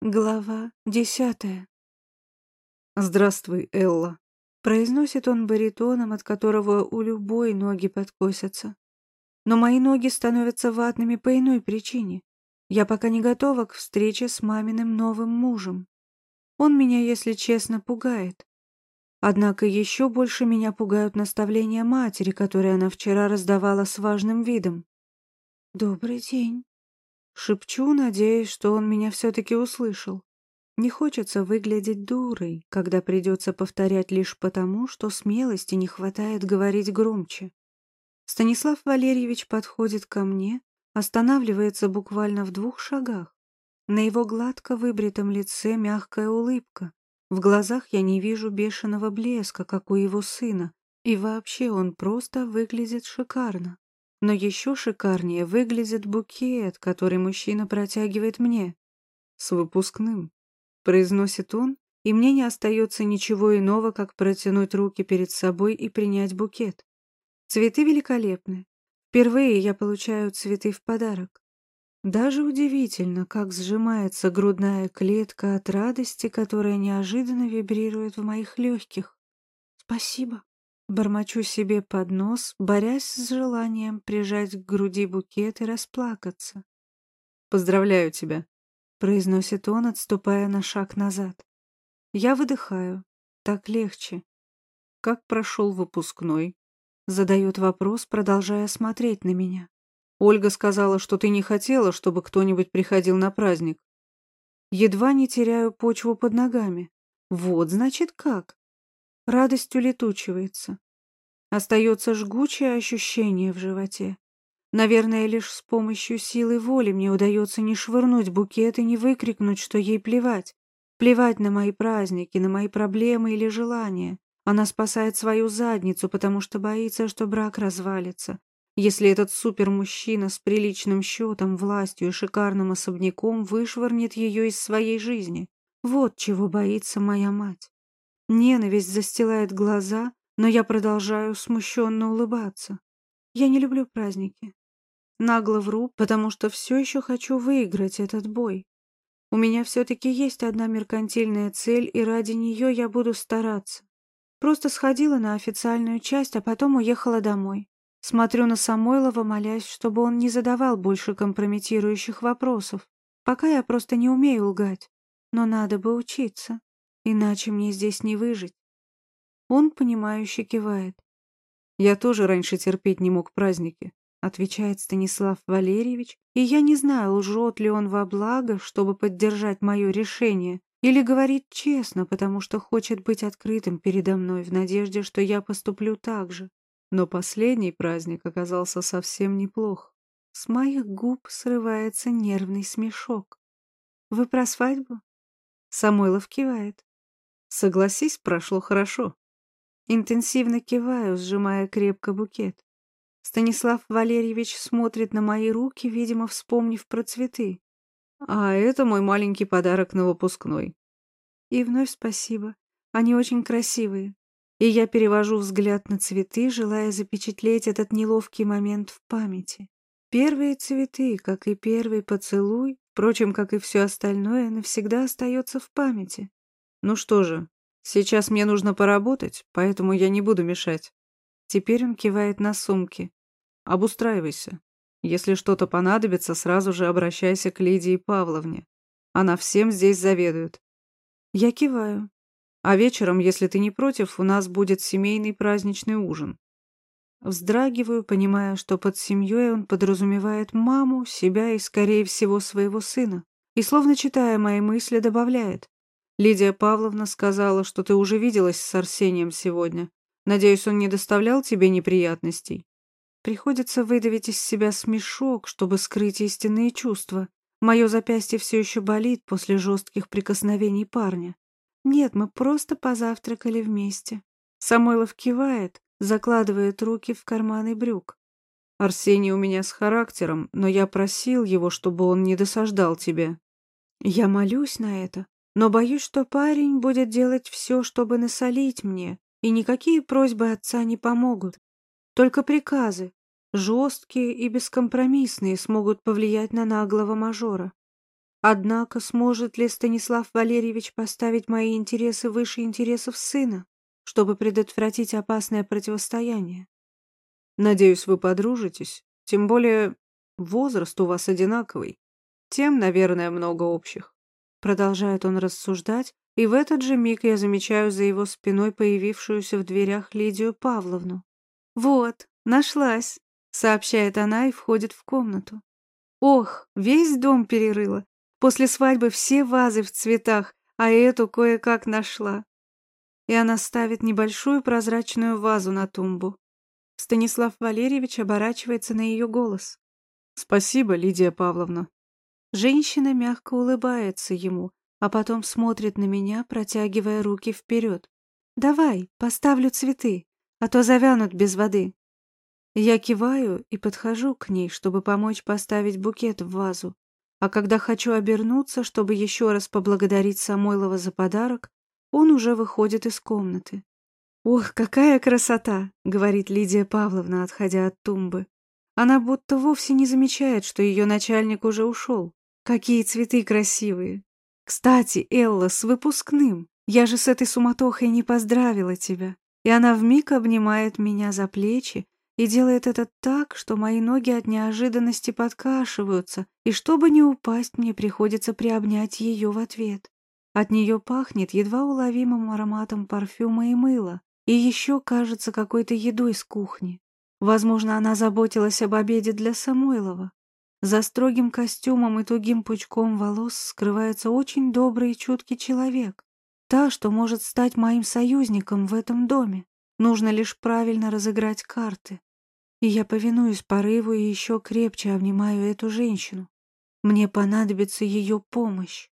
Глава десятая. «Здравствуй, Элла», — произносит он баритоном, от которого у любой ноги подкосятся. Но мои ноги становятся ватными по иной причине. Я пока не готова к встрече с маминым новым мужем. Он меня, если честно, пугает. Однако еще больше меня пугают наставления матери, которые она вчера раздавала с важным видом. «Добрый день», Шепчу, надеясь, что он меня все-таки услышал. Не хочется выглядеть дурой, когда придется повторять лишь потому, что смелости не хватает говорить громче. Станислав Валерьевич подходит ко мне, останавливается буквально в двух шагах. На его гладко выбритом лице мягкая улыбка. В глазах я не вижу бешеного блеска, как у его сына, и вообще он просто выглядит шикарно. Но еще шикарнее выглядит букет, который мужчина протягивает мне. С выпускным. Произносит он, и мне не остается ничего иного, как протянуть руки перед собой и принять букет. Цветы великолепны. Впервые я получаю цветы в подарок. Даже удивительно, как сжимается грудная клетка от радости, которая неожиданно вибрирует в моих легких. Спасибо. Бормочу себе под нос, борясь с желанием прижать к груди букет и расплакаться. «Поздравляю тебя», — произносит он, отступая на шаг назад. Я выдыхаю. Так легче. «Как прошел выпускной?» — задает вопрос, продолжая смотреть на меня. «Ольга сказала, что ты не хотела, чтобы кто-нибудь приходил на праздник». Едва не теряю почву под ногами. Вот, значит, как. Радость улетучивается. Остается жгучее ощущение в животе. Наверное, лишь с помощью силы воли мне удается не швырнуть букет и не выкрикнуть, что ей плевать. Плевать на мои праздники, на мои проблемы или желания. Она спасает свою задницу, потому что боится, что брак развалится. Если этот супермужчина с приличным счетом, властью и шикарным особняком вышвырнет ее из своей жизни. Вот чего боится моя мать. Ненависть застилает глаза, но я продолжаю смущенно улыбаться. Я не люблю праздники. Нагло вру, потому что все еще хочу выиграть этот бой. У меня все-таки есть одна меркантильная цель, и ради нее я буду стараться. Просто сходила на официальную часть, а потом уехала домой. Смотрю на Самойлова, молясь, чтобы он не задавал больше компрометирующих вопросов. Пока я просто не умею лгать. Но надо бы учиться. Иначе мне здесь не выжить. Он, понимающе кивает. «Я тоже раньше терпеть не мог праздники», — отвечает Станислав Валерьевич, и я не знаю, лжет ли он во благо, чтобы поддержать мое решение, или говорит честно, потому что хочет быть открытым передо мной в надежде, что я поступлю так же. Но последний праздник оказался совсем неплох. С моих губ срывается нервный смешок. «Вы про свадьбу?» Самойлов кивает. Согласись, прошло хорошо. Интенсивно киваю, сжимая крепко букет. Станислав Валерьевич смотрит на мои руки, видимо, вспомнив про цветы. А это мой маленький подарок на выпускной. И вновь спасибо. Они очень красивые. И я перевожу взгляд на цветы, желая запечатлеть этот неловкий момент в памяти. Первые цветы, как и первый поцелуй, впрочем, как и все остальное, навсегда остается в памяти. Ну что же, сейчас мне нужно поработать, поэтому я не буду мешать. Теперь он кивает на сумки. Обустраивайся. Если что-то понадобится, сразу же обращайся к Лидии Павловне. Она всем здесь заведует. Я киваю. А вечером, если ты не против, у нас будет семейный праздничный ужин. Вздрагиваю, понимая, что под семьей он подразумевает маму, себя и, скорее всего, своего сына. И, словно читая мои мысли, добавляет. Лидия Павловна сказала, что ты уже виделась с Арсением сегодня. Надеюсь, он не доставлял тебе неприятностей? Приходится выдавить из себя смешок, чтобы скрыть истинные чувства. Мое запястье все еще болит после жестких прикосновений парня. Нет, мы просто позавтракали вместе. Самойлов кивает, закладывает руки в карманы брюк. Арсений у меня с характером, но я просил его, чтобы он не досаждал тебе. Я молюсь на это, но боюсь, что парень будет делать все, чтобы насолить мне, и никакие просьбы отца не помогут. Только приказы, жесткие и бескомпромиссные, смогут повлиять на наглого мажора. Однако сможет ли Станислав Валерьевич поставить мои интересы выше интересов сына, чтобы предотвратить опасное противостояние? Надеюсь, вы подружитесь, тем более возраст у вас одинаковый. Тем, наверное, много общих. Продолжает он рассуждать, и в этот же миг я замечаю за его спиной появившуюся в дверях Лидию Павловну. «Вот, нашлась», — сообщает она и входит в комнату. «Ох, весь дом перерыла. После свадьбы все вазы в цветах, а эту кое-как нашла». И она ставит небольшую прозрачную вазу на тумбу. Станислав Валерьевич оборачивается на ее голос. «Спасибо, Лидия Павловна». Женщина мягко улыбается ему, а потом смотрит на меня, протягивая руки вперед. «Давай, поставлю цветы, а то завянут без воды». Я киваю и подхожу к ней, чтобы помочь поставить букет в вазу. А когда хочу обернуться, чтобы еще раз поблагодарить Самойлова за подарок, он уже выходит из комнаты. «Ох, какая красота!» — говорит Лидия Павловна, отходя от тумбы. Она будто вовсе не замечает, что ее начальник уже ушел. «Какие цветы красивые! Кстати, Элла, с выпускным! Я же с этой суматохой не поздравила тебя!» И она вмиг обнимает меня за плечи и делает это так, что мои ноги от неожиданности подкашиваются, и чтобы не упасть, мне приходится приобнять ее в ответ. От нее пахнет едва уловимым ароматом парфюма и мыла, и еще, кажется, какой-то едой с кухни. Возможно, она заботилась об обеде для Самойлова. За строгим костюмом и тугим пучком волос скрывается очень добрый и чуткий человек. Та, что может стать моим союзником в этом доме. Нужно лишь правильно разыграть карты. И я повинуюсь порыву и еще крепче обнимаю эту женщину. Мне понадобится ее помощь.